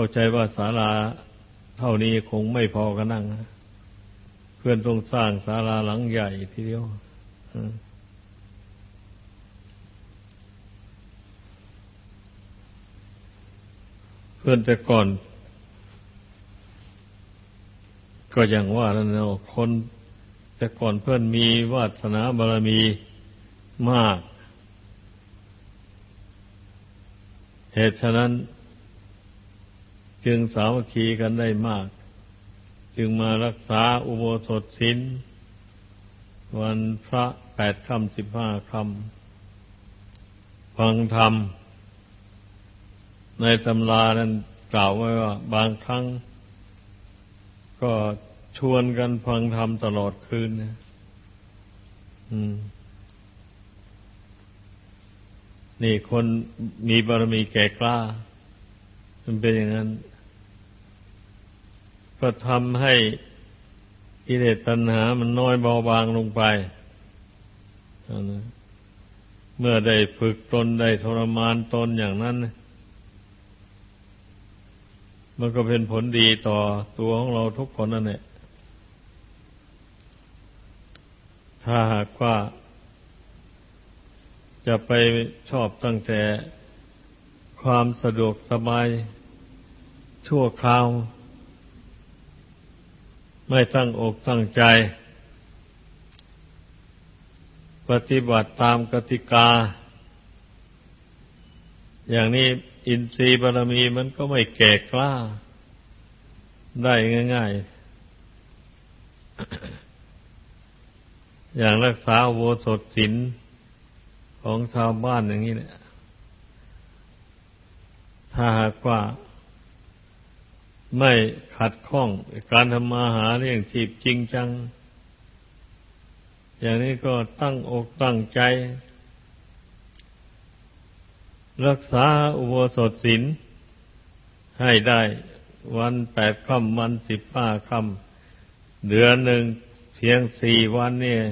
เข้าใจว่าศาลาเท่านี้คงไม่พอกันนั่ง เพื่อนต้องสร้างศาลาหลังใหญ่ทีเดียวเพื่อนแต่ก่อน ก็อย่างว่าแล้วเนาะคนแต่ก่อนเพื่อนมีวาสนาบารมีมาก เหตุฉะนั้น จึงสามัคคีกันได้มาก จึงมารักษาอุโบสถศีลวันพระแปดคำสิบห้าคำฟังธรรม ในตำรานั้นกล่าวไว้ว่า บางครั้ง ก็ชวนกันฟังธรรมตลอดคืนนะนี่คนมีบารมีแก่กล้า มันเป็นอย่างนั้น ก็ทำให้กิเลสตัณหามันน้อยเบาบางลงไปเมื่อได้ฝึกตนได้ทรมานตนอย่างนั้น มันก็เป็นผลดีต่อตัวของเราทุกคนนั่นแหละถ้าหากว่า จะไปชอบตั้งแต่ความสะดวกสบายชั่วคราว ไม่ตั้งอกตั้งใจ ปฏิบัติตามกติกา อย่างนี้อินทรีย์บารมีมันก็ไม่แก่กล้า ได้ง่ายๆ อย่างรักษาโวสถศิลของชาวบ้านอย่างนี้เนี่ยถ้าหากว่า ไม่ขัดข้อง การทำมาหาเลี้ยงชีพจริงจัง อย่างนี้ก็ตั้งอกตั้งใจ รักษาอุโบสถศีลให้ได้วันแปดค่ำวันสิบห้าค่ำเดือนหนึ่งเพียงสี่วันเนี่ย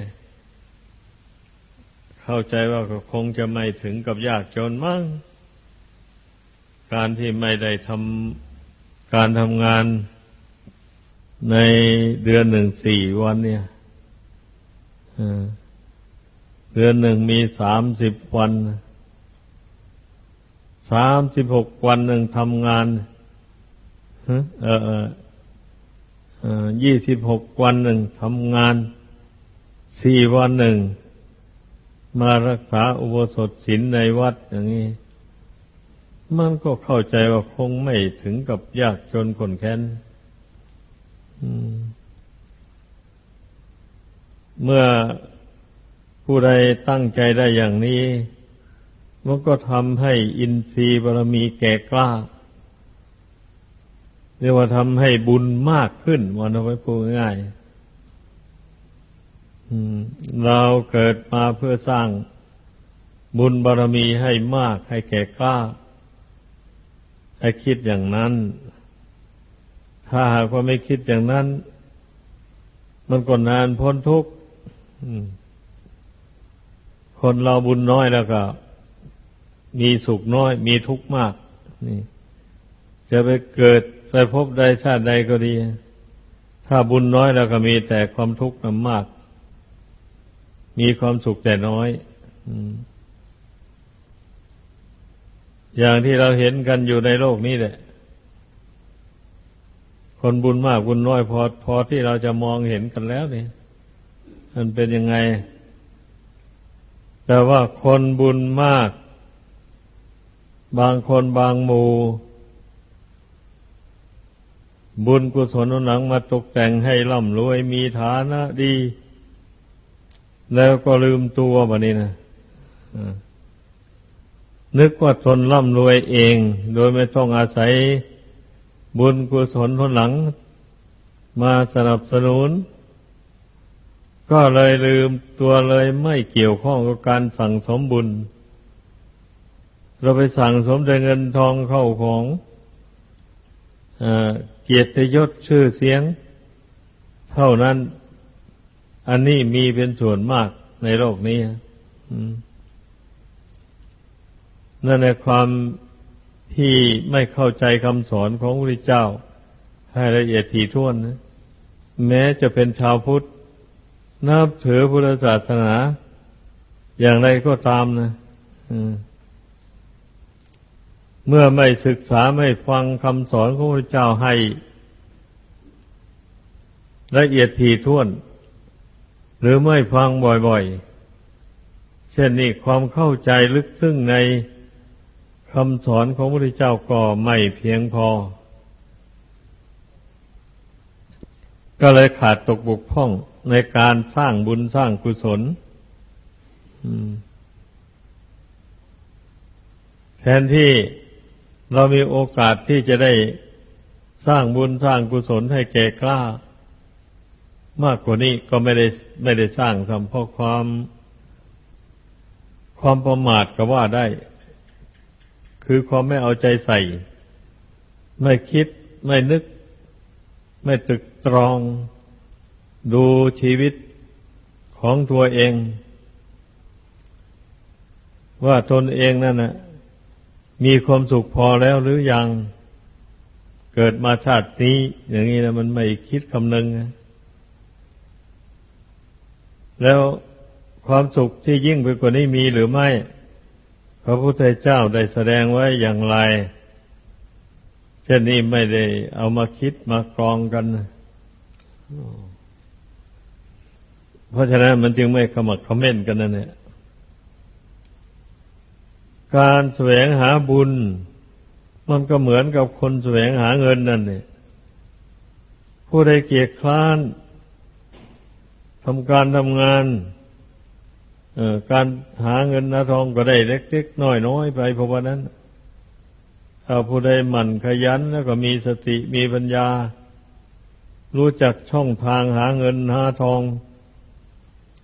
เข้าใจว่าคงจะไม่ถึงกับยากจนมั้งการที่ไม่ได้ทำ การทำงานในเดือนหนึ่งสี่วันเนี่ยเดือนหนึ่งมีสามสิบวันสามสิบหกวันหนึ่งทำงานเออยี่สิบหกวันหนึ่งทำงานสี่วันหนึ่ง มารักษาอุโบสถศีลในวัดอย่างนี้ มันก็เข้าใจว่าคงไม่ถึงกับยากจนคนแค้นเมื่อผู้ใดตั้งใจได้อย่างนี้ มันก็ทำให้อินทรีย์บารมีแก่กล้าเรียกว่าทำให้บุญมากขึ้นวันเอาไว้พูดง่ายเราเกิดมาเพื่อสร้างบุญบารมีให้มากให้แก่กล้า ให้คิดอย่างนั้น ถ้าหากว่าไม่คิดอย่างนั้น มันก็นานพ้นทุกข์คนเราบุญน้อยแล้วก็ มีสุขน้อย มีทุกข์มาก นี่ จะไปเกิดไปพบใดชาติใดก็ดี ถ้าบุญน้อยแล้วก็มีแต่ความทุกข์มาก มีความสุขแต่น้อย อ อย่างที่เราเห็นกันอยู่ในโลกนี้แหละ คนบุญมากบุญน้อยพอพอที่เราจะมองเห็นกันแล้วนี่มันเป็นยังไง แต่ว่าคนบุญมาก บางคนบางหมู่บุญกุศลหนังมาตกแต่งให้ร่ำรวยมีฐานะดี แล้วก็ลืมตัวแบบนี้นะ นึกว่าตนร่ำรวยเอง โดยไม่ต้องอาศัยบุญกุศลทนหลัง มาสนับสนุน ก็เลยลืมตัวเลยไม่เกี่ยวข้องกับการสั่งสมบุญ เราไปสั่งสมแต่เงินทองเข้าของเกียรติยศชื่อเสียง เท่านั้น อันนี้มีเป็นส่วนมากในโลกนี้ นั่นในความที่ไม่เข้าใจคำสอนของพระพุทธเจ้า ให้ละเอียดถี่ถ้วนนะแม้จะเป็นชาวพุทธ นับถือพุทธศาสนา อย่างไรก็ตามนะเมื่อไม่ศึกษาไม่ฟังคำสอนของพระเจ้าให้ ละเอียดถี่ถ้วน หรือไม่ฟังบ่อยๆ เช่นนี้ความเข้าใจลึกซึ้งใน คำสอนของพระพุทธเจ้าก็ไม่เพียงพอ ก็เลยขาดตกบกพร่องในการสร้างบุญสร้างกุศลแทนที่เรามีโอกาสที่จะได้สร้างบุญสร้างกุศลให้แก่กล้า มากกว่านี้ก็ไม่ได้ไม่ได้สร้างทำเพราะความ ความประมาทก็ว่าได้ คือความไม่เอาใจใส่ ไม่คิด ไม่นึก ไม่ตึกตรอง ดูชีวิตของตัวเอง ว่าตนเองนั่นนะมีความสุขพอแล้วหรือยัง เกิดมาชาตินี้ อย่างนี้นะมันไม่คิดคำนึงนะแล้วความสุขที่ยิ่งไปกว่านี้มีหรือไม่ พระพุทธเจ้าได้แสดงไว้อย่างไร เช่นนี้ไม่ได้เอามาคิดมากรองกัน เพราะฉะนั้นมันจึงไม่ขมักขม้นกันนั่นเนี่ยการแสวงหาบุญ มันก็เหมือนกับคนแสวงหาเงินนั่นเนี่ยผู้ใดเกียจคร้านทำการทำงาน การหาเงินนาทองก็ได้เล็กๆน้อยๆไปเพราะว่านั้นถ้าผู้ใดหมั่นขยันแล้วก็มีสติมีปัญญา รู้จักช่องทางหาเงินหาทอง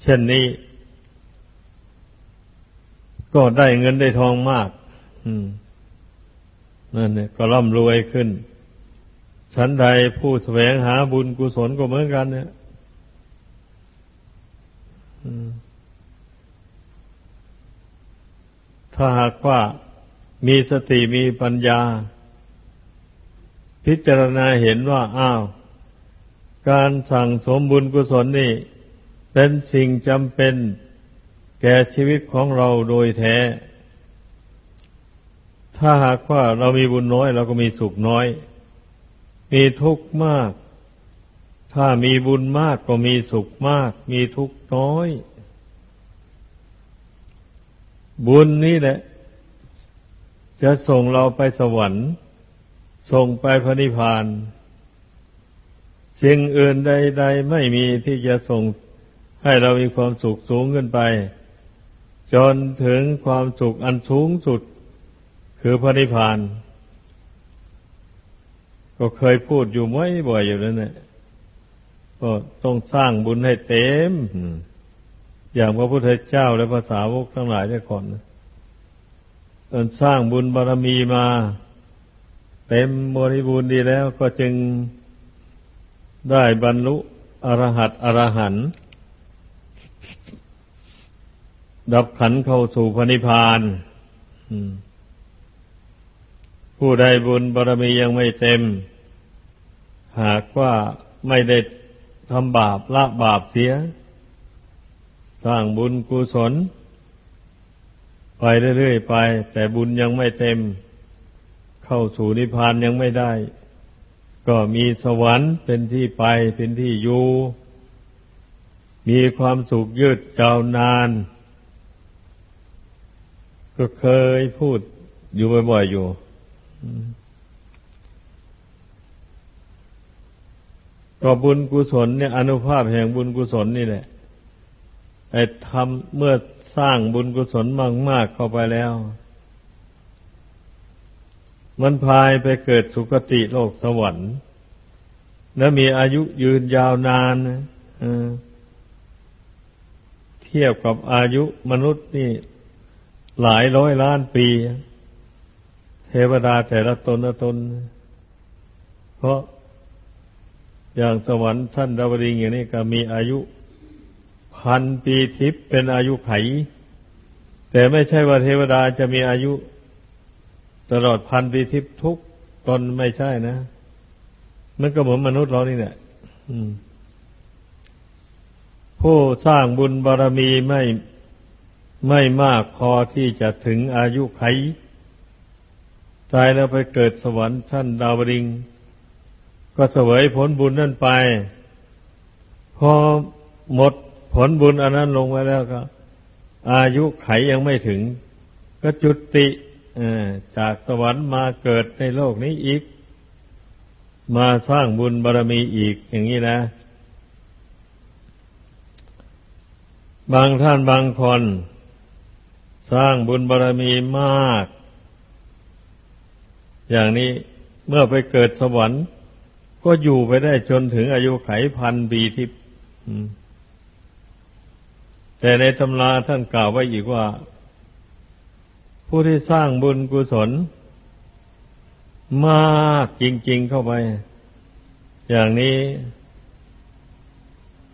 เช่นนี้ ก็ได้เงินได้ทองมากมนั่นเนี่ยก็ร่ำรวยขึ้น ฉันใดผู้แสวงหาบุญกุศลก็เหมือนกัน เนี่ย ถ้าหากว่ามีสติมีปัญญา พิจารณาเห็นว่า อ้าว การสั่งสมบุญกุศลนี่ เป็นสิ่งจำเป็นแก่ชีวิตของเราโดยแท้ ถ้าหากว่าเรามีบุญน้อย เราก็มีสุขน้อย มีทุกข์มาก ถ้ามีบุญมากก็มีสุขมาก มีทุกข์น้อย บุญนี่แหละ จะส่งเราไปสวรรค์ ส่งไปพระนิพพานสิ่งอื่นใด ๆ ไม่มีที่จะส่งให้เรามีความสุขสูงขึ้นไป จนถึงความสุขอันสูงสุด คือพระนิพพาน ก็เคยพูดอยู่ไม่บ่อยอยู่แล้วเนี่ยก็ต้องสร้างบุญให้เต็ม อย่างพระพุทธเจ้าและภาษาวกทั้งหลายได้ก่อนตอนสร้างบุญบารมีมาเต็มบริบูรณ์ดีแล้วก็จึงได้บรรลุอรหัตอรหันดับขันเข้าสู่พระนิพพานผู้ใดบุญบารมียังไม่เต็ม หากว่าไม่ได้ทำบาปละบาปเสีย สร้างบุญกุศล ไปเรื่อยๆไป แต่บุญยังไม่เต็ม เข้าสู่นิพพานยังไม่ได้ ก็มีสวรรค์เป็นที่ไปเป็นที่อยู่มีความสุขยืดยาวนาน ก็เคยพูดอยู่บ่อยๆอยู่ก็บุญกุศลเนี่ยอนุภาพแห่งบุญกุศลนี่แหละ ไอ้ทำเมื่อสร้างบุญกุศลมาก ๆ เข้าไปแล้ว มันพายไปเกิดสุคติโลกสวรรค์ แล้วมีอายุยืนยาวนานเทียบกับอายุมนุษย์นี่หลายร้อยล้านปี เทวดาแต่ละตนละตน เพราะอย่างสวรรค์ท่านดาวดิงอย่างนี้ก็มีอายุ พันปีทิพย์เป็นอายุไข แต่ไม่ใช่ว่าเทวดาจะมีอายุ ตลอดพันปีทิพย์ทุกตนไม่ใช่นะ มันก็เหมือนมนุษย์เรานี่แหละผู้สร้างบุญบารรมีไม่ไม่มากพอที่จะถึงอายุไขตายแล้วไปเกิดสวรรค์ท่านดาวดิง ก็เสวยผลบุญนั่นไป พอหมด ผลบุญอันนั้นลงไว้แล้วก็ อายุไขยังไม่ถึง ก็จุติจากสวรรค์มาเกิดในโลกนี้อีก มาสร้างบุญบารรมีอีกอย่างนี้นะ บางท่านบางคน สร้างบุญบารรมีมาก อย่างนี้เมื่อไปเกิดสวรรค์ ก็อยู่ไปได้จนถึงอายุไขพันปีทิพย์ แต่ในตำราท่านกล่าวไว้อีกว่า ผู้ที่สร้างบุญกุศล มากจริง ๆเข้าไป อย่างนี้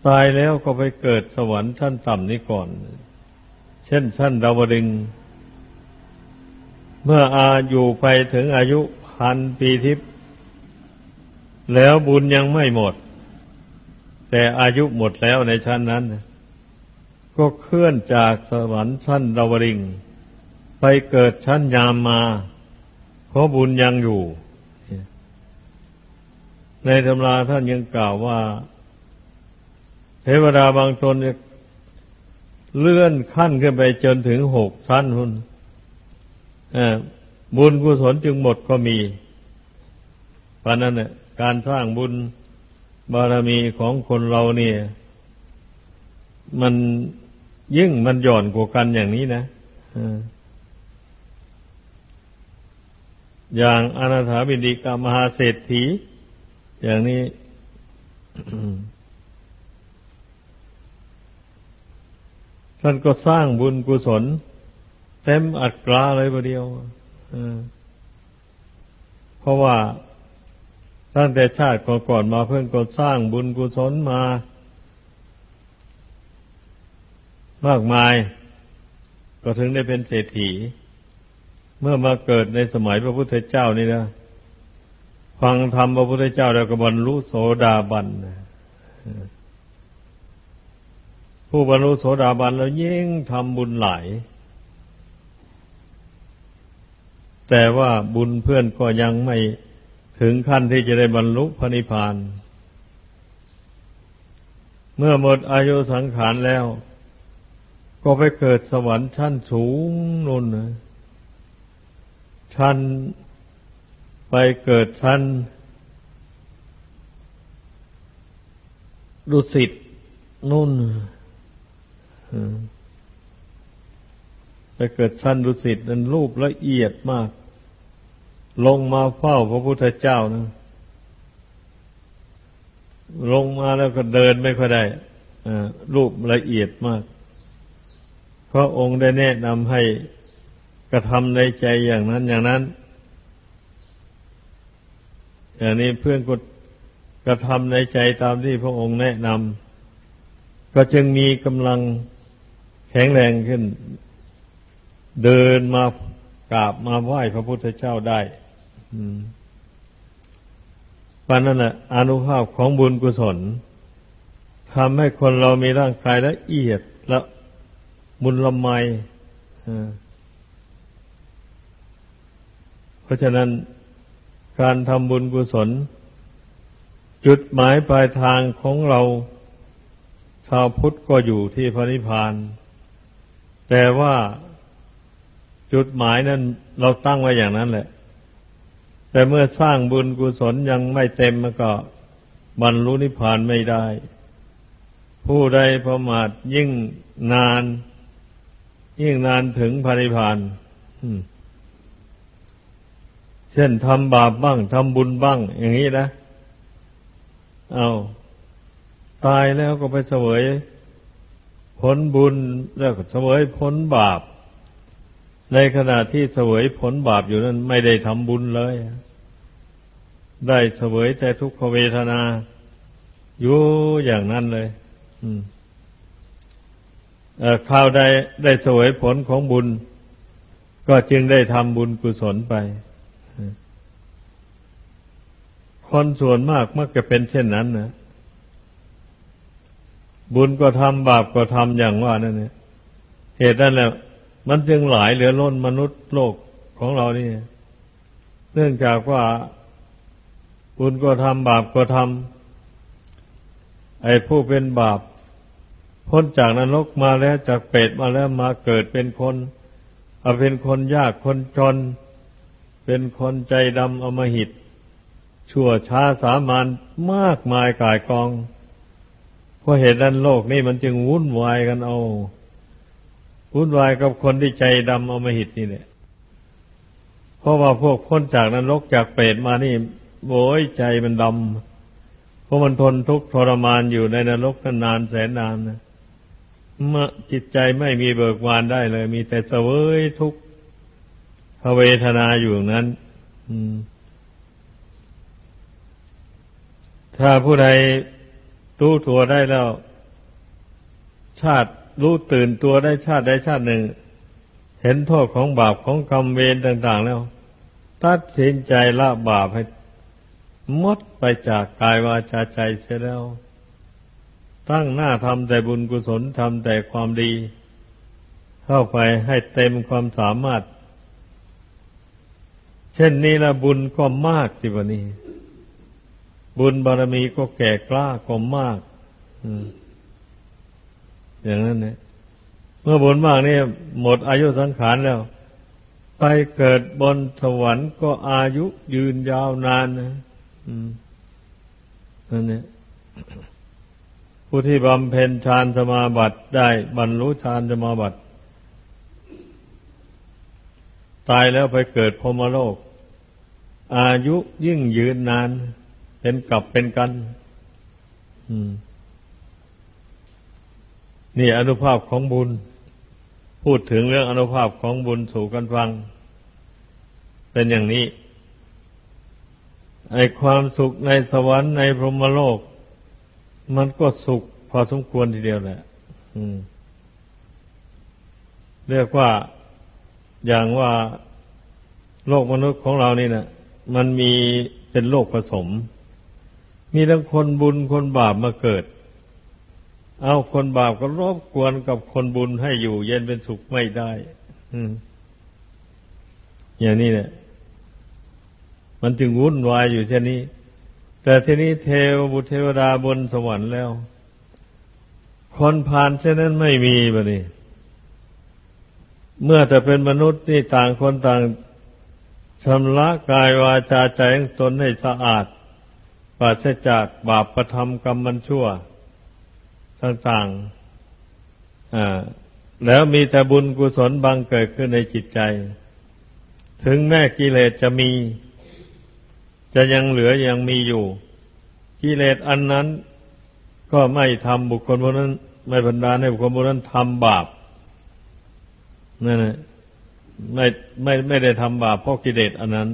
ตายแล้วก็ไปเกิดสวรรค์ชั้นต่ำนี้ก่อน เช่นชั้นดาวดึง เมื่ออาอยู่ไปถึงอายุพันปีทิพย์แล้วบุญยังไม่หมด แต่อายุหมดแล้วในชั้นนั้น ก็เคลื่อนจากสวรรค์ชั้นดาวดึงไปเกิดชั้นยามมาเพราะบุญยังอยู่ ในตำราท่านยังกล่าวว่า เทวดาบางตนเนี่ยเลื่อนขั้นขึ้นไปจนถึงหกชั้นหุนบุญกุศลจึงหมดก็มีเพราะนั้นเนี่ยการสร้างบุญบารมีของคนเราเนี่ย มัน ยิ่งมันหย่อนกว่ากันอย่างนี้นะอย่างอนาถาบินิกามหาเศรษฐี อย่างนี้ ท่านก็สร้างบุญกุศล เต็มอัตราเลยประเดียวเพราะว่าตั้งแต่ชาติก่อนๆมาเพื่อนก็สร้างบุญกุศลมา มากมาย ก็ถึงได้เป็นเศรษฐี เมื่อมาเกิดในสมัยพระพุทธเจ้านี่นะฟังธรรมพระพุทธเจ้าแล้วก็บรรลุโสดาบันผู้บรรลุโสดาบันแล้วยิ่งทำบุญหลาย แต่ว่าบุญเพื่อนก็ยังไม่ถึงขั้นที่จะได้บรรลุพระนิพพาน เมื่อหมดอายุสังขารแล้ว ก็ไปเกิดสวรรค์ชั้นสูงนุ่นนะชั้นไปเกิดชั้นดุสิตนุ่นไปเกิดชั้นดุสิตนั้นรูปละเอียดมาก ลงมาเฝ้าพระพุทธเจ้านะลงมาแล้วก็เดินไม่ค่อยได้รูปละเอียดมาก พราะองค์ได้แนะนำให้กระทำในใจอย่างนั้นอย่างนั้นอย่างนี้เพื่อนก็กระทำในใจตามที่พระองค์แนะนำก็จึงมีกำลังแข็งแรงขึ้น เดินมากราบมาไหว้พระพุทธเจ้าได้ปันนั้นแหละอนุภาพของบุญกุศลทำให้คนเรามีร่างกายละเอียดและ มุนละไมเพราะฉะนั้นการทำบุญกุศล จุดหมายปลายทางของเราชาวพุทธก็อยู่ที่พระนิพพาน แต่ว่าจุดหมายนั้นเราตั้งไว้อย่างนั้นแหละ แต่เมื่อสร้างบุญกุศลยังไม่เต็มมันก็บรรลุนิพพานไม่ได้ ผู้ใดประมาทยิ่งนาน ยิ่งนานถึงพระนิพพานเช่นทำบาปบ้างทำบุญบ้าง อย่างนี้นะ เอาตายแล้วก็ไปเสวยผลบุญแล้วก็เสวยผลบาป ในขณะที่เสวยผลบาปอยู่นั้น ไม่ได้ทำบุญเลย ได้เสวยแต่ทุกขเวทนา อยู่อย่างนั้นเลย คราวใดได้สวยผลของบุญ ก็จึงได้ทำบุญกุศลไป คนส่วนมากมักจะเป็นเช่นนั้นนะบุญก็ทำบาปก็ทำอย่างว่านั่นเนี่ยเหตุนั้นแหละมันจึงหลายเหลือล้นมนุษย์โลกของเรานี่เนื่องจากว่าบุญก็ทำบาปก็ทำไอ้ผู้เป็นบาป พ้นจากนรกมาแล้วจากเปรตมาแล้วมาเกิดเป็นคนเอาเป็นคนยากคนจน เป็นคนใจดำอมหิต ชั่วช้าสามานมากมายกายกอง เพราะเหตุนั้นโลกนี้มันจึงวุ่นวายกันเอา วุ่นวายกับคนที่ใจดำอมหิตนี่แหละเพราะว่าพวกพ้นจากนรกจากเปรตมานี่โวยใจมันดำเพราะมันทนทุกข์ทรมานอยู่ในนรกนานแสนนานนะ เมื่อจิตใจไม่มีเบิกบานได้เลย มีแต่เสวยทุกขเวทนาอยู่นั้นถ้าผู้ใดรู้ตัวได้แล้ว ชาติรู้ตื่นตัวได้ชาติใดชาติหนึ่ง เห็นโทษของบาปของกรรมเวรต่าง ๆ แล้ว ตัดสินใจละบาปให้มดไปจากกายวาจาใจเสียแล้ว ตั้งหน้าทำแต่บุญกุศลทำแต่ความดี เข้าไปให้เต็มความสามารถ เช่นนี้ละบุญก็มากสิวันนี้ บุญบารมีก็แก่กล้าก็มากอย่างนั้นเนี่ยเมื่อบุญมากนี่หมดอายุสังขารแล้ว ไปเกิดบนสวรรค์ก็อายุยืนยาวนานนะนั่นเนี่ย ผู้ที่บำเพ็ญฌานสมาบัติได้บรรลุฌานสมาบัติ ตายแล้วไปเกิดพรมโลก อายุยิ่งยืนนาน เป็นกลับเป็นกันนี่อนุภาพของบุญ พูดถึงเรื่องอนุภาพของบุญสู่กันฟัง เป็นอย่างนี้ไอความสุขในสวรรค์ในพรหมโลก มันก็สุขพอสมควรทีเดียวแหละเรียกว่าอย่างว่าโลกมนุษย์ของเรานี่นะมันมีเป็นโลกผสม มีทั้งคนบุญคนบาปมาเกิด เอาคนบาปก็รบกวนกับคนบุญให้อยู่ เย็นเป็นสุขไม่ได้อย่างนี้เนี่ยมันจึงวุ่นวายอยู่เช่นนี้ แต่ทีนี้เทวบุตรเทวดาบนสวรรค์แล้ว คนผ่านเช่นนั้นไม่มีบะนี่เมื่อแต่เป็นมนุษย์นี่ต่างคนต่างชำระกายวาจาใจของตนให้สะอาดปราศจากบาปประทำกรรมมันชั่ว ต่างๆแล้วมีแต่บุญกุศลบังเกิดขึ้นในจิตใจ ถึงแม้กิเลสจะมี จะยังเหลือยังมีอยู่กิเลสอันนั้น ก็ไม่ทำบุคคลพวกนั้น ไม่บรรดาให้บุคคลพวกนั้นทำบาปนั่นแหละไม่ไม่ไม่ได้ทำบาปเพราะกิเลสอันนั้น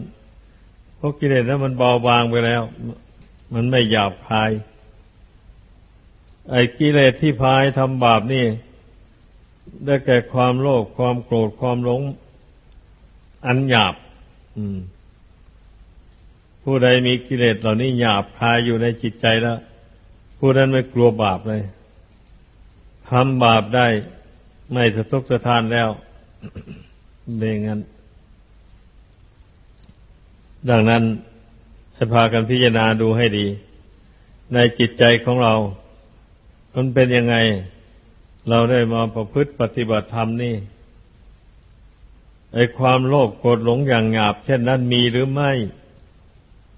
เพราะกิเลสนั้นมันเบาบางไปแล้ว มันไม่หยาบคาย ไอ้กิเลสที่พายทำบาปนี่ ได้แก่ความโลภความโกรธความหลง อันหยาบ อืม ผู้ใดมีกิเลสเหล่านี้หยาบคายอยู่ในจิตใจแล้ว ผู้นั้นไม่กลัวบาปเลยทำบาปได้ไม่สะทกสะทานแล้วเบงั้น ดังนั้นให้พากันพิจารณาดูให้ดี ในจิตใจของเรา มันเป็นยังไง เราได้มาประพฤติปฏิบัติธรรมนี่ไอความโลภโกรธหลงอย่างหยาบ เช่นนั้นมีหรือไม่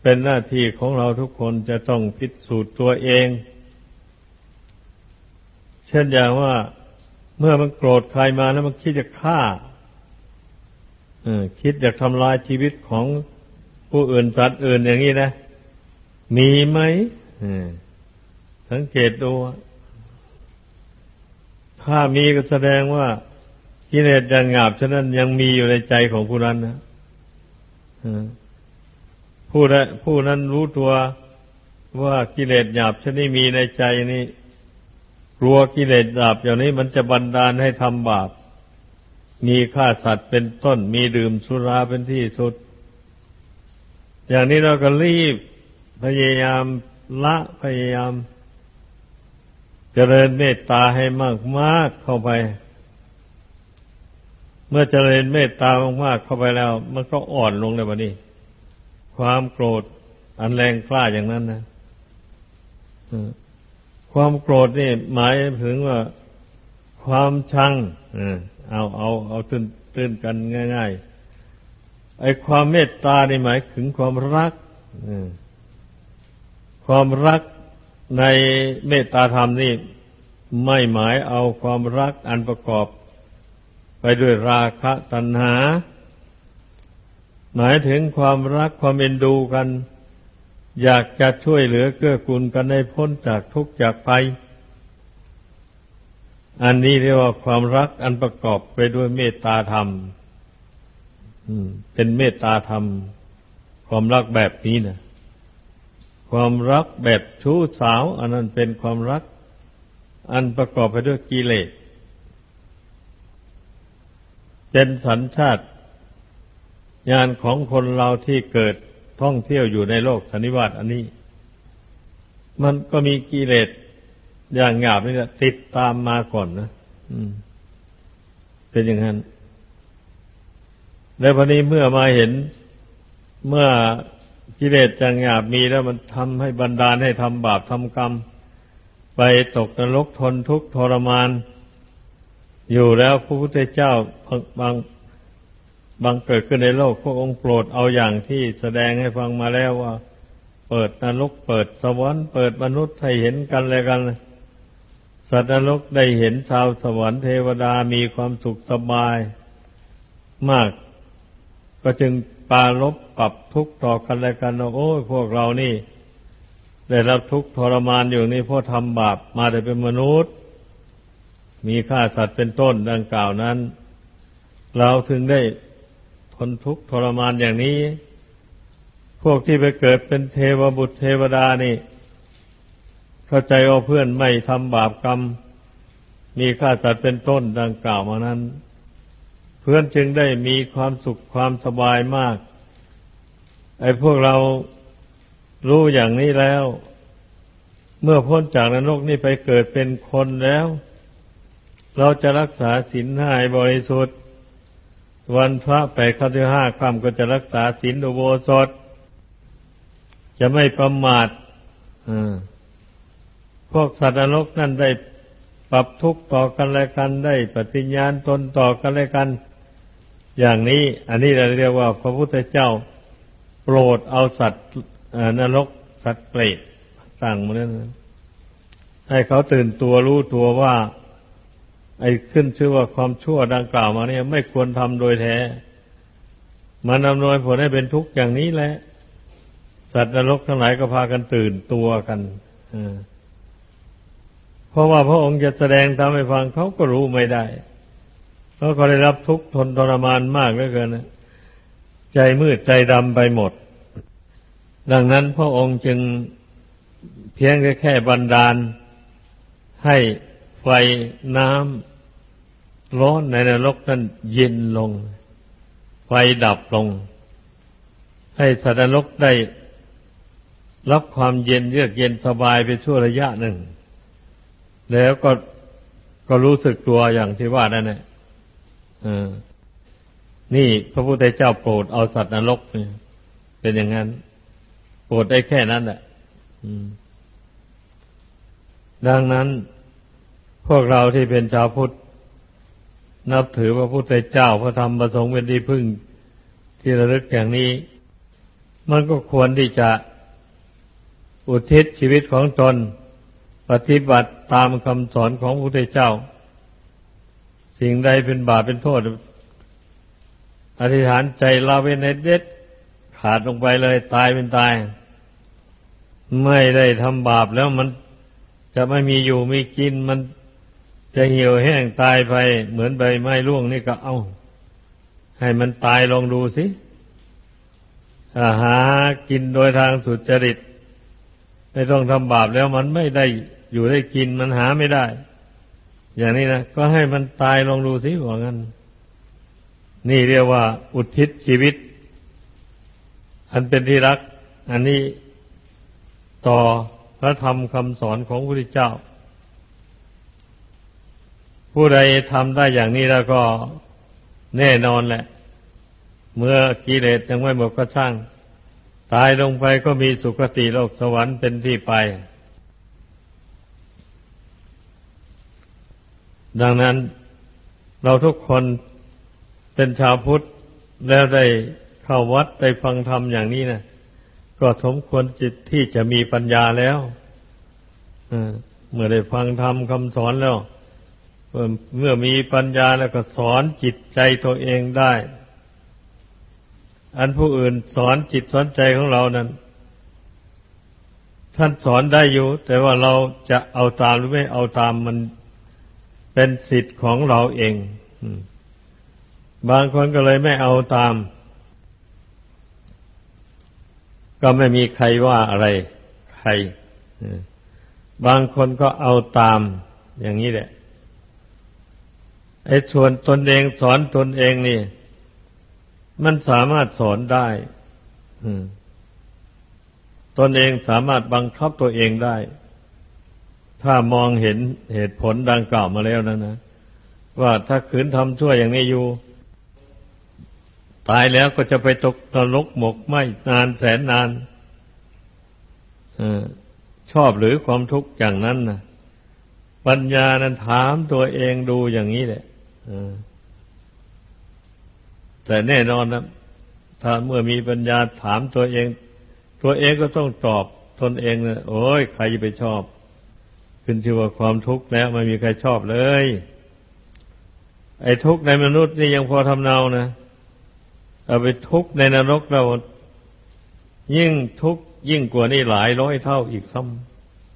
เป็นหน้าที่ของเราทุกคนจะต้องพิสูจน์ตัวเอง เช่นอย่างว่าเมื่อมันโกรธใครมาแล้วมันคิดจะฆ่าคิดอยากทำลายชีวิตของผู้อื่นสัตว์อื่นอย่างนี้นะ มีไหมสังเกตดูถ้ามีก็แสดงว่ากิเลสยังหยาบฉะนั้นยังมีอยู่ในใจของผู้นั้นนะ ผู้ใดผู้นั้นรู้ตัวว่ากิเลสหยาบชนิดมีในใจนี้กลัวกิเลสหยาบอย่างนี้มันจะบันดาลให้ทำบาป มีฆ่าสัตว์เป็นต้นมีดื่มสุราเป็นที่สุด อย่างนี้เราก็รีบพยายามละพยายามเจริญเมตตาให้มากมากเข้าไป เมื่อเจริญเมตตามากๆเข้าไปแล้ว มันก็อ่อนลงเลยวันนี้ ความโกรธ อันแรงกล้าอย่างนั้นนะความโกรธนี่หมายถึงว่าความชังเอาเอาเอาตื่นตื่นกันง่าย ๆ ไอ้ความเมตตานี่หมายถึงความรักความรักในเมตตาธรรมนี่ไม่หมายเอาความรักอันประกอบ ไปด้วยราคะตัณหา หมายถึงความรักความเอ็นดูกัน อยากจะช่วยเหลือเกื้อกูลกันให้พ้นจากทุกข์จากภัยอันนี้เรียกว่าความรักอันประกอบไปด้วยเมตตาธรรมเป็นเมตตาธรรม ความรักแบบนี้นะความรักแบบชู้สาว อันนั้นเป็นความรัก อันประกอบไปด้วยกิเลสเป็นสัญชาติ ญาณของคนเราที่เกิดท่องเที่ยวอยู่ในโลกสันนิวาตอันนี้ มันก็มีกิเลสอย่างหยาบนี่แหละติดตามมาก่อนนะเป็นอย่างนั้น แล้วพอนี้เมื่อมาเห็นเมื่อกิเลสจังหยาบมีแล้วมันทำให้บันดาลให้ทำบาปทำกรรม ไปตกนรกทนทุกข์ทรมาน อยู่แล้วพระพุทธเจ้าบาง บางเกิดขึ้นในโลกพระองค์โปรดเอาอย่างที่แสดงให้ฟังมาแล้วว่า เปิดนรกเปิดสวรรค์เปิดมนุษย์ให้เห็นกันเลยกัน สัตว์นรกได้เห็นชาวสวรรค์เทวดามีความสุขสบายมาก ก็จึงปาลบปรับทุกข์ต่อกันและกันโอ้ยพวกเรานี่ ได้รับทุกข์ทรมานอยู่นี่เพราะทำบาปมาแต่เป็นมนุษย์ มีฆ่าสัตว์เป็นต้นดังกล่าวนั้น เราถึงได้ ทนทุกข์ทรมานอย่างนี้ พวกที่ไปเกิดเป็นเทวบุตรเทวดานี่ เข้าใจว่าเพื่อนไม่ทำบาปกรรม มีฆ่าสัตว์เป็นต้นดังกล่าวมานั้น เพื่อนจึงได้มีความสุขความสบายมาก ไอ้พวกเรารู้อย่างนี้แล้ว เมื่อพ้นจากนรกนี่ไปเกิดเป็นคนแล้ว เราจะรักษาศีลห้าบริสุทธิ์ วันพระไปข้าที่ห้าค่ำก็จะรักษาศีลอุโบสถ จะไม่ประมาทพวกสัตว์นรกนั่นได้ปรับทุกข์ต่อกันและกันได้ปฏิญญาณตนต่อกันและกัน อย่างนี้ อันนี้เราเรียกว่า พระพุทธเจ้าโปรดเอาสัตว์นรกสัตว์เปรตสั่งมาเนี่ยให้เขาตื่นตัวรู้ตัวว่า ไอ้ขึ้นชื่อว่าความชั่วดังกล่าวมาเนี่ย ไม่ควรทำโดยแท้ มันอำนวยผลให้เป็นทุกข์อย่างนี้แหละ สัตว์นรกทั้งหลายก็พากันตื่นตัวกันเพราะว่าพระองค์จะแสดงทำให้ฟังเขาก็รู้ไม่ได้เขาก็ได้รับทุกข์ทนทรมานมากเหลือเกินนะใจมืดใจดำไปหมด ดังนั้นพระองค์จึงเพียงแค่แค่บันดาลให้ ฟน้ำร้อนในนรกนั้นเย็นลง ไฟดับลง ให้สัตว์นรกได้รับความเย็นเยือกเย็นสบายไปชั่วระยะหนึ่ง แล้วก็ก็รู้สึกตัวอย่างที่ว่านั่นแหละนี่พระพุทธเจ้าโปรดเอาสัตว์นรกเนี่ยเป็นอย่างนั้น โปรดได้แค่นั้นแหละดังนั้น พวกเราที่เป็นชาวพุทธนับถือพระพุทธเจ้าพระธรรมประสงค์เป็นที่พึ่งที่ระลึกอย่างนี้ มันก็ควรที่จะอุทิศชีวิตของตน ปฏิบัติตามคำสอนของพระพุทธเจ้า สิ่งใดเป็นบาปเป็นโทษ อธิษฐานใจลาเวนเด็ดขาดลงไปเลยตายเป็นตาย ไม่ได้ทำบาปแล้วมันจะไม่มีอยู่มีกินมัน จะเหี่ยวแห้งตายไปเหมือนใบไม้ร่วงนี่ก็เอาให้มันตายลองดูสิอาหากินโดยทางสุจริต ไม่ต้องทำบาปแล้วมันไม่ได้อยู่ได้กินมันหาไม่ได้ อย่างนี้นะก็ให้มันตายลองดูสิว่างั้น นี่เรียกว่า อุทิศชีวิต อันเป็นที่รัก อันนี้ต่อพระธรรมคำสอนของพระพุทธเจ้า ผู้ใดทำได้อย่างนี้แล้วก็แน่นอนแหละ เมื่อกิเลสยังไม่หมดก็ช่าง ตายลงไปก็มีสุคติโลกสวรรค์เป็นที่ไป ดังนั้นเราทุกคนเป็นชาวพุทธแล้วได้เข้าวัดได้ฟังธรรมอย่างนี้นะก็สมควรจิตที่จะมีปัญญาแล้วเมื่อได้ฟังธรรมคำสอนแล้ว เมื่อมีปัญญาแล้วก็สอนจิตใจตัวเองได้ อันผู้อื่นสอนจิตสอนใจของเรานั้น ท่านสอนได้อยู่ แต่ว่าเราจะเอาตามหรือไม่เอาตามมันเป็นสิทธิ์ของเราเอง บางคนก็เลยไม่เอาตาม ก็ไม่มีใครว่าอะไร ใคร บางคนก็เอาตาม อย่างนี้แหละ ไอ้ส่วนตนเองสอนตนเองนี่ มันสามารถสอนได้ตนเองสามารถบังคับตัวเองได้ ถ้ามองเห็นเหตุผลดังกล่าวมาแล้วนะนะว่าถ้าขืนทำชั่วอย่างนี้อยู่ ตายแล้วก็จะไปตกนรกหมกไหมนานแสนนานอชอบหรือความทุกข์อย่างนั้นนะปัญญานั้นถามตัวเองดูอย่างนี้แหละ แต่แน่นอนนะถ้าเมื่อมีปัญญาถามตัวเอง ตัวเองก็ต้องตอบตนเองนะโอ้ยใครจะไปชอบ ขึ้นชื่อว่าความทุกข์แล้วไม่มีใครชอบเลย ไอ้ทุกข์ในมนุษย์นี่ยังพอทำเนานะเอาไปทุกข์ในนรกเรายิ่งทุกข์ยิ่งกว่านี้หลายร้อยเท่าอีกซ้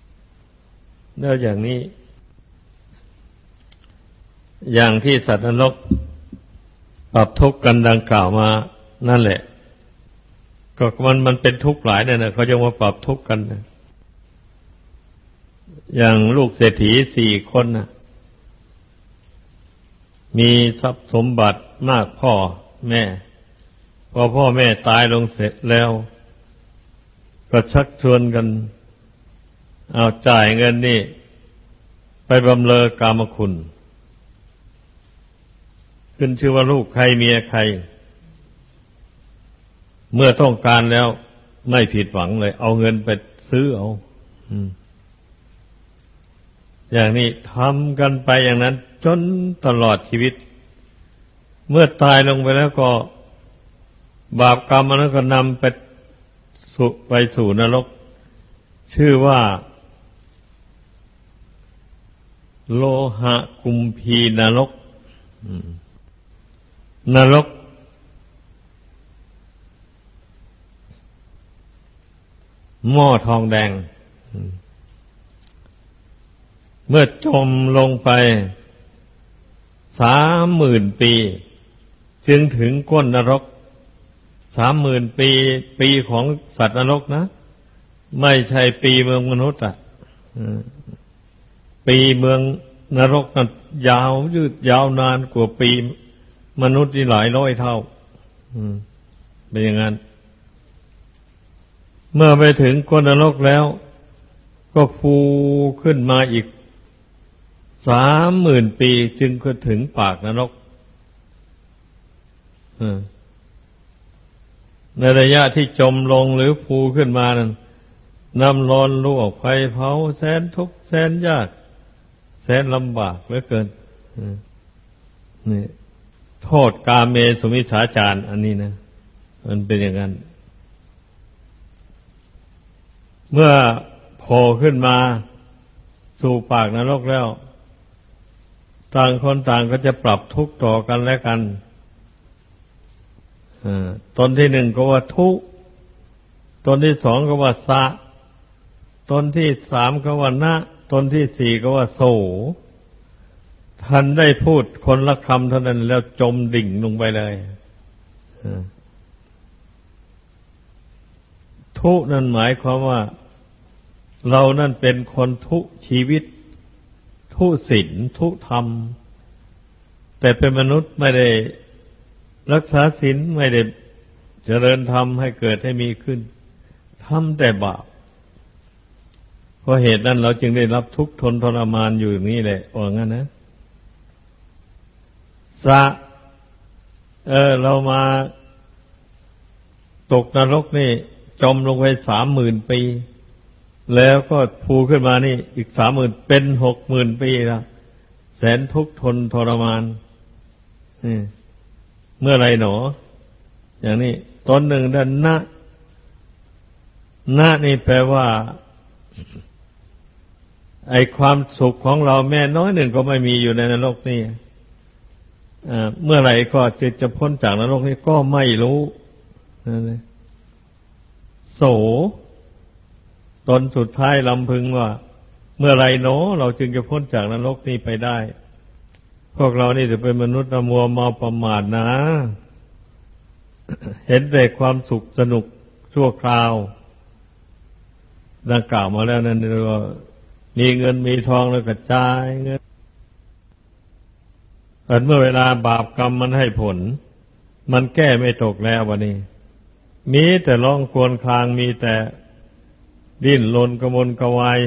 ำเนื่ออย่างนี้ อย่างที่สัตว์นรกปรับทุกข์กันดังกล่าวมา นั่นแหละ ก็มันมันเป็นทุกข์หลายเนี่ยนะเขาจะมาปรับทุกข์กันนะอย่างลูกเศรษฐีสี่คนนะมีทรัพย์สมบัติมากพ่อแม่ พอพ่อแม่ตายลงเสร็จแล้ว ก็ชักชวนกัน เอาจ่ายเงินนี่ ไปบำเรอกามคุณ ขึ้นชื่อว่าลูกใครเมียใคร เมื่อต้องการแล้วไม่ผิดหวังเลย เอาเงินไปซื้อเอาอย่างนี้ทำกันไปอย่างนั้น จนตลอดชีวิต เมื่อตายลงไปแล้วก็ บาปกรรมนั้นก็นำไปสุไปสู่นรก ชื่อว่า โลหะกุมพีนรก นรก หม้อทองแดง เมื่อจมลงไปสามหมื่นปี จึงถึงก้นนรกสามหมื่นปีปีของสัตว์นรกนะ ไม่ใช่ปีเมืองมนุษย์อะปีเมืองนรกนั้นยาวยืดยาวนานกว่าปี มนุษย์ที่หลายร้อยเท่าเป็นอย่างนั้น เมื่อไปถึงก้นนรกแล้ว ก็ฟูขึ้นมาอีกสามหมื่นปีจึงก็ถึงปากนรกในระยะที่จมลงหรือฟูขึ้นมานั้นน้ำร้อนลวกไฟเผาแสนทุกข์แสนยาก แสนลำบากเหลือเกินนี่ โทษกาเมสุมิฉาจารอันนี้นะ มันเป็นอย่างนั้น เมื่อโผล่ขึ้นมาสู่ปากนรกแล้ว ต่างคนต่างก็จะปรับทุกข์ต่อกันและกันตนที่หนึ่งก็ว่าทุกตนที่สองก็ว่าสะ ตนที่สามก็ว่านะ ตนที่สี่ก็ว่าโส ท่านได้พูดคนละคำเท่านั้นแล้วจมดิ่งลงไปเลยทุนั่นหมายความว่า เรานั่นเป็นคนทุชีวิต ทุศีลทุธรรม แต่เป็นมนุษย์ไม่ได้รักษาศีลไม่ได้เจริญธรรมให้เกิดให้มีขึ้นทำแต่บาปเพราะเหตุนั้นเราจึงได้รับทุกข์ทนทรมานอยู่อย่างนี้แหละว่างั้นนะ สะเออ เรามาตกนรกนี่ จมลงไปสามหมื่นปี แล้วก็ภูขึ้นมานี่ อีกสามหมื่นเป็นหกหมื่นปีละแสนทุกทนทรมานเมื่อไรหนอ อย่างนี้ตอนหนึ่งดันนะนะนี่แปลว่า ไอความสุขของเราแม่น้อยหนึ่งก็ไม่มีอยู่ในนรกนี่ เมื่อไหร่ก็จะจะพ้นจากนรกนี้ก็ไม่รู้โสตนสุดท้ายลำพึงว่า เมื่อไรโนเราจึงจะพ้นจากนรกนี้ไปได้ พวกเรานี่จะเป็นมนุษย์มัวมาประมาทนะ เห็นแต่ความสุขสนุกชั่วคราวดังกล่าวมาแล้วนั่นเรียกว่ามีเงินมีทองแล้วกระจายเงิน แต่เมื่อเวลาบาปกรรมมันให้ผล มันแก้ไม่ตกแล้ววันนี้ มีแต่ร้องควนคลางมีแต่ดิ้นรนกระมนกระวาย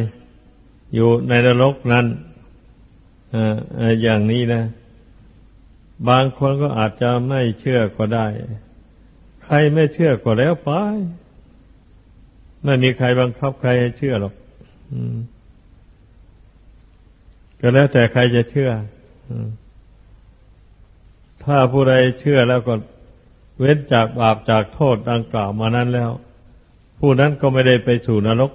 อยู่ในนรกนั้นอย่างนี้นะ บางคนก็อาจจะไม่เชื่อก็ได้ ใครไม่เชื่อก็แล้วไปไม่มีใครบังคับใครให้เชื่อหรอกก็แล้วแต่ใครจะเชื่อ อืม ถ้าผู้ใดเชื่อแล้วก็เว้นจากบาปจากโทษดังกล่าวมานั้นแล้ว ผู้นั้นก็ไม่ได้ไปสู่นรก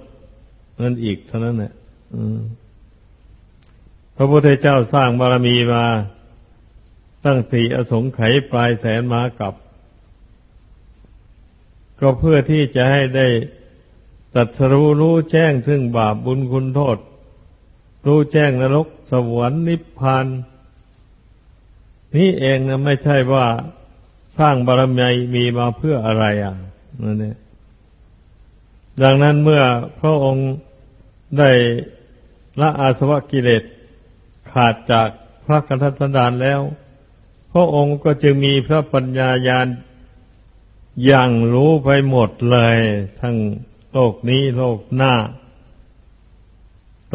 นั่นอีกเท่านั้นแหละพระพุทธเจ้าสร้างบารมีมาตั้งสี่อสงไขยปลายแสนมากับ ก็เพื่อที่จะให้ได้ตัดสรู้รู้แจ้งถึงบาปบุญคุณโทษ รู้แจ้งนรก สวรรค์นิพพาน นี่เองนะไม่ใช่ว่าสร้างบารมีมีมาเพื่ออะไรอะนั่นเองดังนั้นเมื่อพระองค์ได้ละอาสวะกิเลสขาดจากพระกัทัสดานแล้ว พระองค์ก็จึงมีพระปัญญาญาณอย่างรู้ไปหมดเลย ทั้งโลกนี้โลกหน้า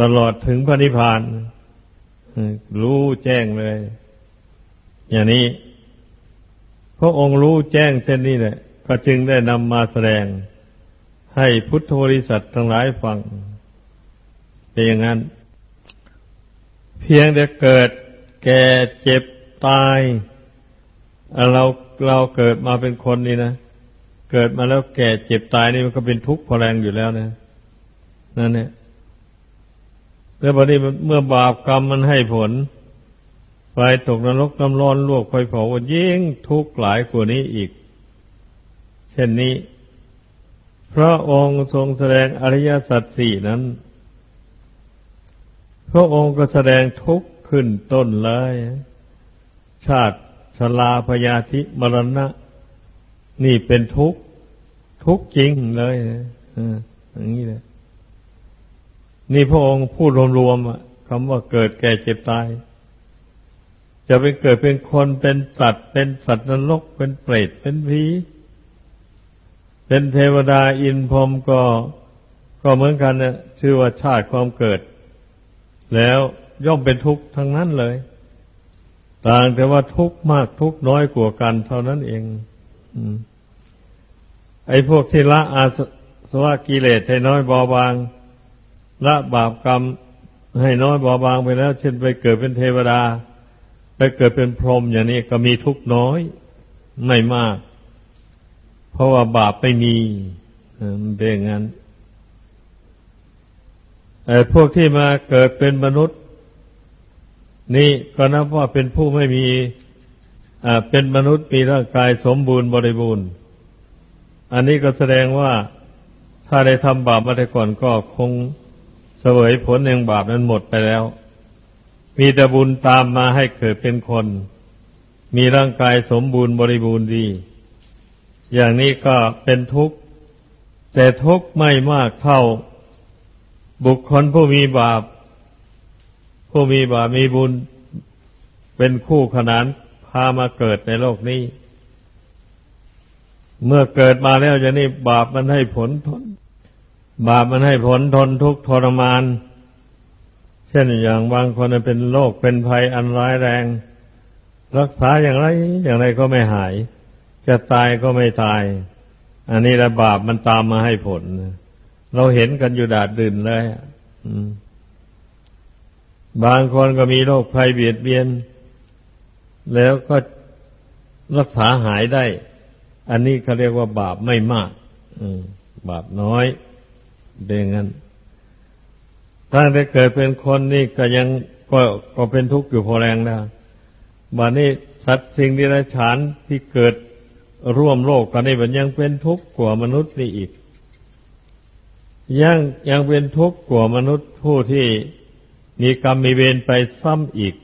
ตลอดถึงพระนิพพาน รู้แจ้งเลย อย่างนี้ พระองค์รู้แจ้งเช่นนี้แหละ ก็จึงได้นำมาแสดง ให้พุทธบริษัททั้งหลายฟังเป็นอย่างนั้น เพียงแต่เกิดแก่เจ็บตาย เราเราเกิดมาเป็นคนนี่นะ เกิดมาแล้วแก่เจ็บตายนี่มันก็เป็นทุกข์พอแรงอยู่แล้วนะนั่นเนี่ยแล้วพอนี้เมื่อบาปกรรมมันให้ผล ไฟตกนรกน้ำร้อนลวกไฟเผายิ่งทุกข์หลายกว่านี้อีก เช่นนี้ พระองค์ทรงแสดงอริยสัจสี่นั้น พระองค์ก็แสดงทุกข์ขึ้นต้นเลย ชาติชลาพยาธิมรณะ นี่เป็นทุกข์ทุกข์จริงเลยอย่างนี้เลยนี่พระองค์พูดรวมๆคำว่าเกิดแก่เจ็บตาย จะไปเกิดเป็นคนเป็นสัตว์ เป็นสัตว์นรก เป็นเปรตเป็นผีเป็นเทวดาอินพรมก็ก็เหมือนกันเนี่ยชื่อว่าชาติความเกิด แล้วย่อมเป็นทุกข์ทั้งนั้นเลย ต่างแต่ว่าทุกข์มากทุกข์น้อยกว่ากัน เท่านั้นเองไอ้พวกที่ละอาสวะกิเลสให้น้อยเบาบาง ละบาปกรรมให้น้อยเบาบางไปแล้ว เช่นไปเกิดเป็นเทวดา ไปเกิดเป็นพรหมอย่างนี้ก็มีทุกน้อย ไม่มาก เพราะว่าบาปไม่มีมันเป็นอย่างนั้นไอ้พวกที่มาเกิดเป็นมนุษย์ นี่ก็นับว่าเป็นผู้ไม่มีอ่าเป็นมนุษย์มีร่างกายสมบูรณ์บริบูรณ์ อันนี้ก็แสดงว่าถ้าได้ทำบาปมาแต่ก่อนก็คงเสวยผลแห่งบาปนั้นหมดไปแล้ว มีแต่บุญตามมาให้เกิดเป็นคน มีร่างกายสมบูรณ์บริบูรณ์ดี อย่างนี้ก็เป็นทุกข์ แต่ทุกข์ไม่มากเท่า บุคคลผู้มีบาป ผู้มีบาปมีบุญ เป็นคู่ขนานพามาเกิดในโลกนี้ เมื่อเกิดมาแล้วจะนี่บาปมันให้ผลทน บาปมันให้ผลทนทุกข์ทรมาน ช่นอย่างบางคนเป็นโรคเป็นภัยอันร้ายแรง รักษาอย่างไรอย่างไรก็ไม่หาย จะตายก็ไม่ตาย อันนี้ระบาปมันตามมาให้ผล เราเห็นกันอยู่ดาดดื่นเลยบางคนก็มีโรคภัยเบียดเบียน แล้วก็รักษาหายได้ อันนี้เขาเรียกว่าบาปไม่มากบาปน้อยเป็นงั้น ตั้งแต่เกิดเป็นคนนี่ก็ยังก็ก็เป็นทุกข์อยู่พอแรงนะบานี้สัตว์สิ่งที่ไรฉานที่เกิดร่วมโลกกันนี่มันยังเป็นทุกข์กว่ามนุษย์นี่อีก ยังยังเป็นทุกข์กว่ามนุษย์ผู้ที่มีกรรมมีเวรไปซ้ำอีก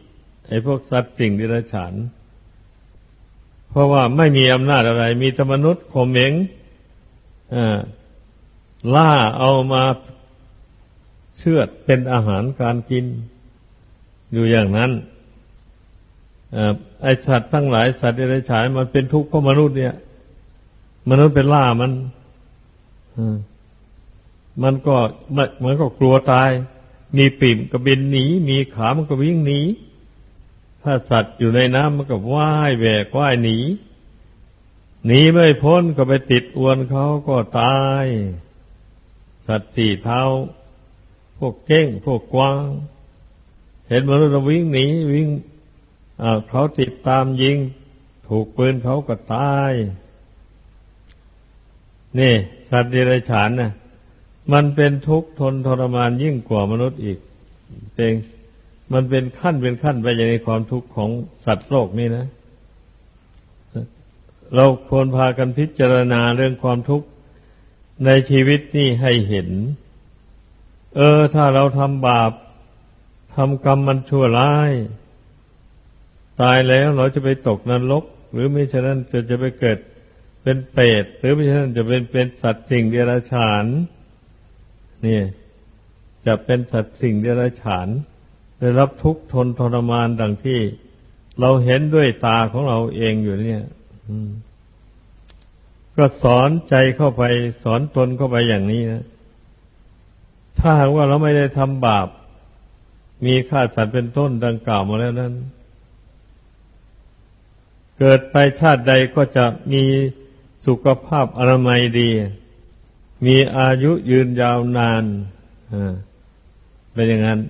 ไอ้พวกสัตว์สิ่งที่ไรฉานเพราะว่าไม่มีอำนาจอะไร มีแต่มนุษย์ข่มเหงล่าเอามา เชื่อดเป็นอาหารการกิน อยู่อย่างนั้นไอสัตว์ทั้งหลายสัตว์ที่ไรฉายมันเป็นทุกข์เพราะมนุษย์เนี่ย มนุษย์เป็นล่ามันมันก็มันก็กลัวตาย มีปีกก็บินหนี มีขามันก็วิ่งหนี ถ้าสัตว์อยู่ในน้ำมันก็ว่ายแหวกว่ายหนีหนีไม่พ้นก็ไปติดอวนเขาก็ตาย สัตว์สี่เท้า วกเก้ง พวกกวาง เห็นมนุษย์วิ่งหนีวิ่งเขาติดตามยิง ถูกปืนเขาก็ตาย นี่ สัตว์เดรัจฉานนะ่ะมันเป็นทุกข์ทนทรมานยิ่งกว่ามนุษย์อีกเองมันเป็นขั้นเป็นขั้นไปในความทุกข์ของสัตว์โลกนี่นะ เราควรพากันพิจารณาเรื่องความทุกข์ในชีวิตนี่ให้เห็น เออ ถ้าเราทำบาปทำกรรมมันชั่วร้าย ตายแล้วเราจะไปตกนรก หรือไม่ฉะนั้นจะจะไปเกิดเป็นเปรตหรือไม่ฉะนั้นจะเป็นเป็นสัตว์สิ่งเดรัจฉานนี่จะเป็นสัตว์สิ่งเดรัจฉานได้รับทุกข์ทนทรมานดังที่ เราเห็นด้วยตาของเราเองอยู่เนี่ยก็สอนใจเข้าไป สอนตนเข้าไปอย่างนี้นะ ถ้าหากว่าเราไม่ได้ทำบาป มีฆ่าสัตว์เป็นต้นดังกล่าวมาแล้วนั้น เกิดไปชาติใดก็จะมีสุขภาพอนามัยดี มีอายุยืนยาวนานเป็นอย่างนั้น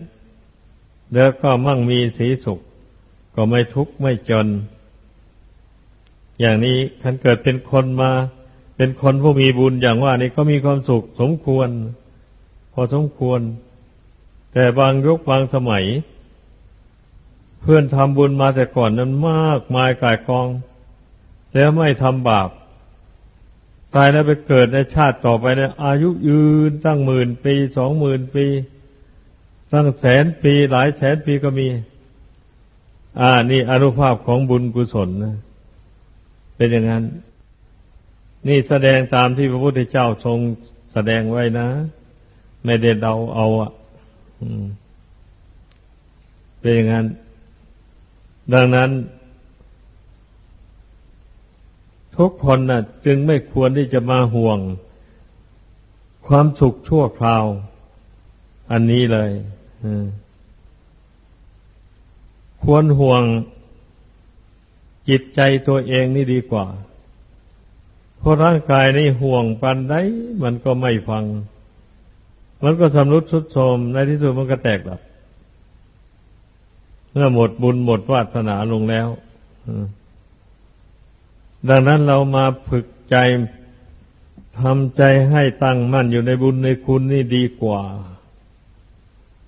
แล้วก็มั่งมีสีสุข ก็ไม่ทุกข์ไม่จน อย่างนี้ท่านเกิดเป็นคนมา เป็นคนผู้มีบุญอย่างว่านี่ก็มีความสุขสมควร พอสมควร แต่บางยุคบางสมัย เพื่อนทำบุญมาแต่ก่อนนั้นมากมายกายกอง แล้วไม่ทำบาป ตายแล้วไปเกิดในชาติต่อไปเนี่ยอายุยืนตั้งหมื่นปีสองหมื่นปี ตั้งแสนปีหลายแสนปีก็มี อ่านี่อนุภาพของบุญกุศลนะเป็นอย่างนั้น นี่แสดงตามที่พระพุทธเจ้าทรงแสดงไว้นะ ไม่ได้เดาเอาอะเป็นอย่างนั้น ดังนั้น ทุกคนนะ่ะ จึงไม่ควรที่จะมาห่วง ความสุขชั่วคราว อันนี้เลยควรห่วงจิตใจตัวเองนี่ดีกว่า เพราะร่างกายนี่ห่วงปันได้มันก็ไม่ฟัง มันก็สำรุดทุดโทมในที่สุดมันก็แตกดับเมื่อหมดบุญหมดวาสนาลงแล้วดังนั้นเรามาฝึกใจทำใจให้ตั้งมั่นอยู่ในบุญในคุณนี่ดีกว่า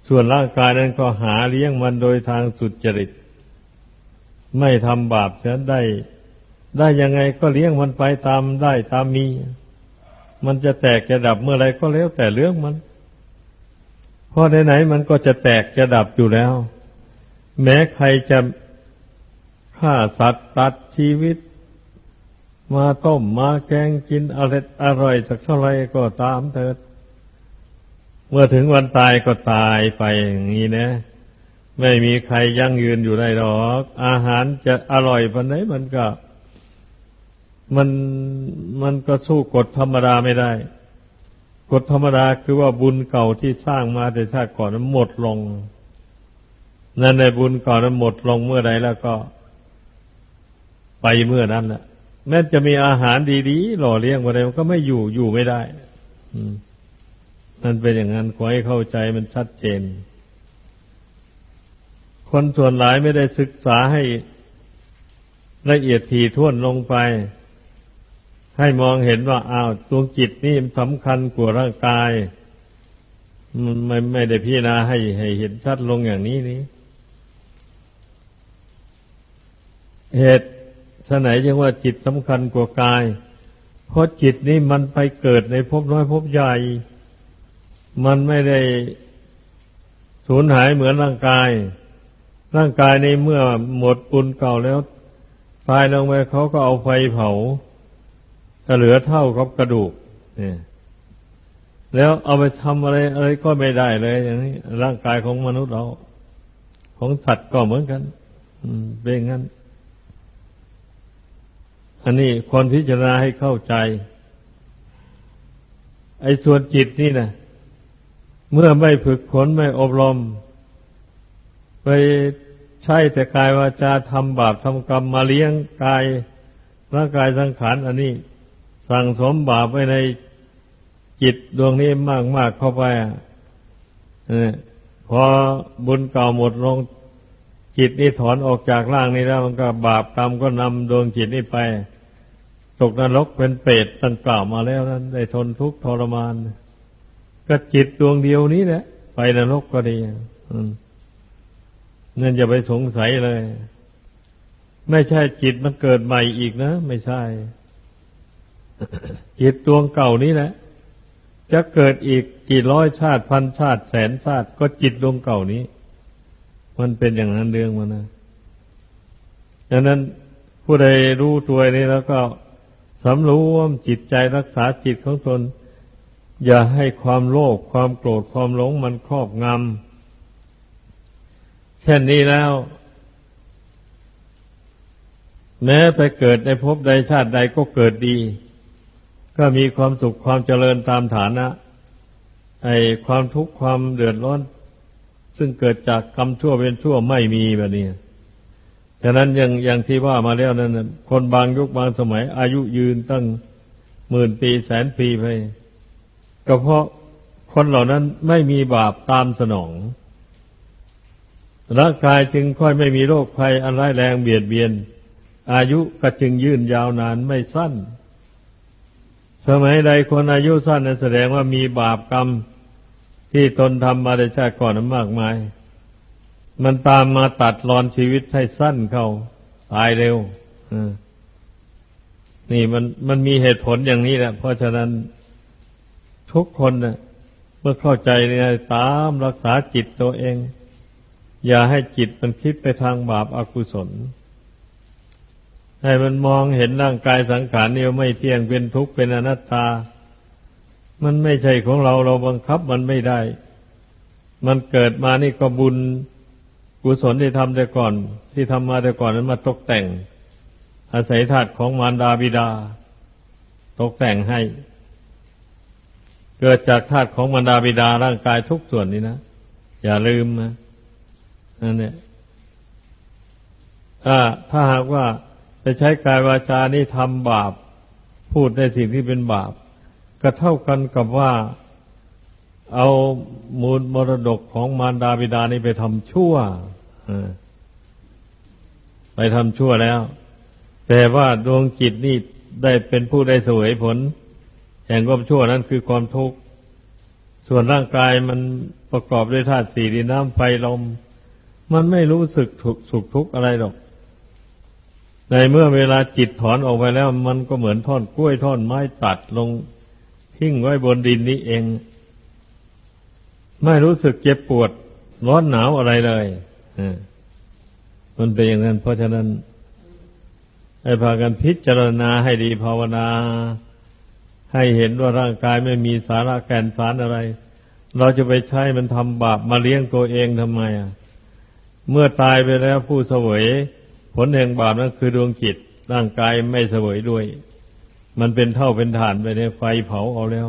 ส่วนร่างกายนั้นก็หาเลี้ยงมันโดยทางสุจริต ไม่ทำบาปเสียได้ ได้ยังไงก็เลี้ยงมันไปตามได้ตามมี มันจะแตกจะดับเมื่อไรก็แล้วแต่เรื่องมัน เพราะไหนๆมันก็จะแตกจะดับอยู่แล้ว แม้ใครจะฆ่าสัตว์ตัดชีวิต มาต้มมาแกงกินอร่อยอร่อยสักเท่าไรก็ตามเถิด เมื่อถึงวันตายก็ตายไปอย่างนี้นะ ไม่มีใครยั่งยืนอยู่ได้หรอก อาหารจะอร่อยพันไหนมันก็ มันมันก็สู้กฎธรรมดาไม่ได้ กฎธรรมดาคือว่าบุญเก่าที่สร้างมาแต่ชาติก่อนนั้นหมดลง นั่นในบุญเก่านั้นหมดลงเมื่อใดแล้วก็ ไปเมื่อนั้นแหละแม้จะมีอาหารดีๆหล่อเลี้ยงอะไรมันก็ไม่อยู่อยู่ไม่ได้ อืมมันเป็นอย่างนั้นขอให้เข้าใจมันชัดเจน คนส่วนหลายไม่ได้ศึกษาให้ละเอียดถี่ถ้วนลงไป ให้มองเห็นว่าอ้าวดวงจิตนี่สำคัญกว่าร่างกาย มันไม่ไม่ได้พิจารณาให้ให้เห็นชัดลงอย่างนี้นี้เหตุฉะไหนยังว่าจิตสำคัญกว่ากาย เพราะจิตนี่มันไปเกิดในภพน้อยภพใหญ่ มันไม่ได้สูญหายเหมือนร่างกาย ร่างกายในเมื่อหมดปุญเก่าแล้ว ตายลงไปเขาก็เอาไฟเผา ก็เหลือเท่ากับกระดูกเนี่ยแล้วเอาไปทำอะไรอะไรก็ไม่ได้เลยอย่างนี้ร่างกายของมนุษย์เรา ของสัตว์ก็เหมือนกันอืมเป็นงั้น อันนี้คนพิจารณาให้เข้าใจ ไอ้ส่วนจิตนี่นะเมื่อไม่ฝึกฝนไม่อบรม ไปใช่แต่กายวาจาทำบาปทำกรรมมาเลี้ยงกายร่างกายสังขารอันนี้ สั่งสมบาปไว้ในจิตดวงนี้มากมากเข้าไปพอบุญเก่าหมดลงจิตนี้ถอนออกจากร่างนี้แล้วมันก็บาปกรรมก็นำดวงจิตนี้ไป ตกนรกเป็นเปรตตั้งกล่าวมาแล้วนั้น ได้ทนทุกข์ทรมาน ก็จิตดวงเดียวนี้แหละ ไปนรกก็ดีนั่นอย่าไปสงสัยเลย ไม่ใช่จิตมันเกิดใหม่อีกนะ ไม่ใช่ จิตดวงเก่านี้แหละ จะเกิดอีกกี่ร้อยชาติพันชาติแสนชาติก็จิตดวงเก่านี้ มันเป็นอย่างนั้นเรื่องมันนะดังนั้นผู้ใดรู้ตัวนี้แล้วก็สำรวมจิตใจรักษาจิตของตน อย่าให้ความโลภความโกรธความหลงมันครอบงำเช่นนี้แล้ว แม้ไปเกิดในภพใดชาติใดก็เกิดดี ก็มีความสุขความเจริญตามฐานะ ไอ้ความทุกข์ความเดือดร้อน ซึ่งเกิดจากกรรมชั่วเป็นชั่วไม่มีแบบนี้ฉะนั้นอย่างอย่างที่ว่ามาแล้วนั้นคนบางยุคบางสมัย อายุยืนตั้งหมื่นปีแสนปีไปก็เพราะคนเหล่านั้นไม่มีบาปตามสนองร่างกายจึงค่อยไม่มีโรคภัยอันร้ายแรงเบียดเบียน อายุก็จึงยืนยาวนานไม่สั้น สมัยใดคนอายุสั้นแสดงว่ามีบาปกรรมที่ตนทำมาในชาติก่อนมากมาย มันตามมาตัดรอนชีวิตให้สั้นเข้าตายเร็วนี่มันมันมีเหตุผลอย่างนี้แหละ เพราะฉะนั้นทุกคนนะเมื่อเข้าใจเนี่ยตามรักษาจิตตัวเอง อย่าให้จิตมันคิดไปทางบาปอากุศล ให้มันมองเห็นร่างกายสังขารนี่ไม่เที่ยงเป็นทุกข์เป็นอนัตตา มันไม่ใช่ของเราเราบังคับมันไม่ได้ มันเกิดมานี่ก็บุญกุศลที่ทำแต่ก่อน ที่ทำมาแต่ก่อนนั้นมาตกแต่ง อาศัยธาตุของมารดาบิดา ตกแต่งให้ เกิดจากธาตุของมารดาบิดาร่างกายทุกส่วนนี้นะอย่าลืมนะนั่นเนี่ยถ้าถ้าหากว่า จะใช้กายวาจานี่ทำบาป พูดในสิ่งที่เป็นบาป ก็เท่ากันกับว่าเอามูลมรดกของมารดาบิดานี่ไปทำชั่วไปทำชั่วแล้ว แต่ว่าดวงจิตนี่ได้เป็นผู้ได้สวยผล แห่งความชั่วนั้นคือความทุกข์ ส่วนร่างกายมันประกอบด้วยธาตุสี่ดินน้ำไฟลม มันไม่รู้สึกถูกสุขทุกข์อะไรหรอก ในเมื่อเวลาจิตถอนออกไปแล้ว มันก็เหมือนท่อนกล้วยท่อนไม้ตัดลงทิ้งไว้บนดินนี้เอง ไม่รู้สึกเจ็บปวด ร้อนหนาวอะไรเลยมันเป็นอย่างนั้น เพราะฉะนั้น ให้พากันพิจารณาให้ดีภาวนา ให้เห็นว่าร่างกายไม่มีสาระแก่นสารอะไร เราจะไปใช้มันทำบาปมาเลี้ยงตัวเองทำไมอะเมื่อตายไปแล้วผู้เสวย ผลแห่งบาปนั้นคือดวงจิตร่างกายไม่เสวยด้วย มันเป็นเท่าเป็นฐานไปในไฟเผาเอาแล้ว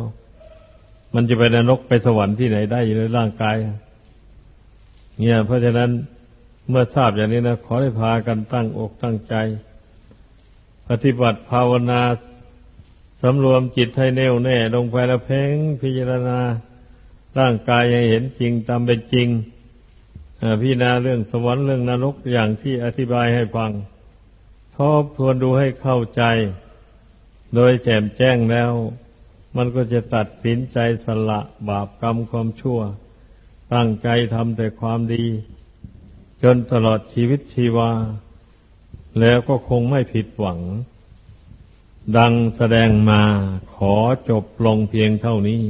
มันจะไปนรกไปสวรรค์ที่ไหนได้ในร่างกาย เนี่ย เพราะฉะนั้นเมื่อทราบอย่างนี้นะขอให้พากันตั้งอกตั้งใจ ปฏิบัติภาวนาสำรวมจิตให้แน่วแน่ ลงไปแล้วเพ่งพิจารณา ร่างกายให้เห็นจริงตามเป็นจริง พิจารณาเรื่องสวรรค์เรื่องนรกอย่างที่อธิบายให้ฟังทบทวนดูให้เข้าใจ โดยแจ่มแจ้งแล้ว มันก็จะตัดสินใจสละบาปกรรมความชั่ว ตั้งใจทำแต่ความดี จนตลอดชีวิตชีวา แล้วก็คงไม่ผิดหวัง ดังแสดงมาขอจบลงเพียงเท่านี้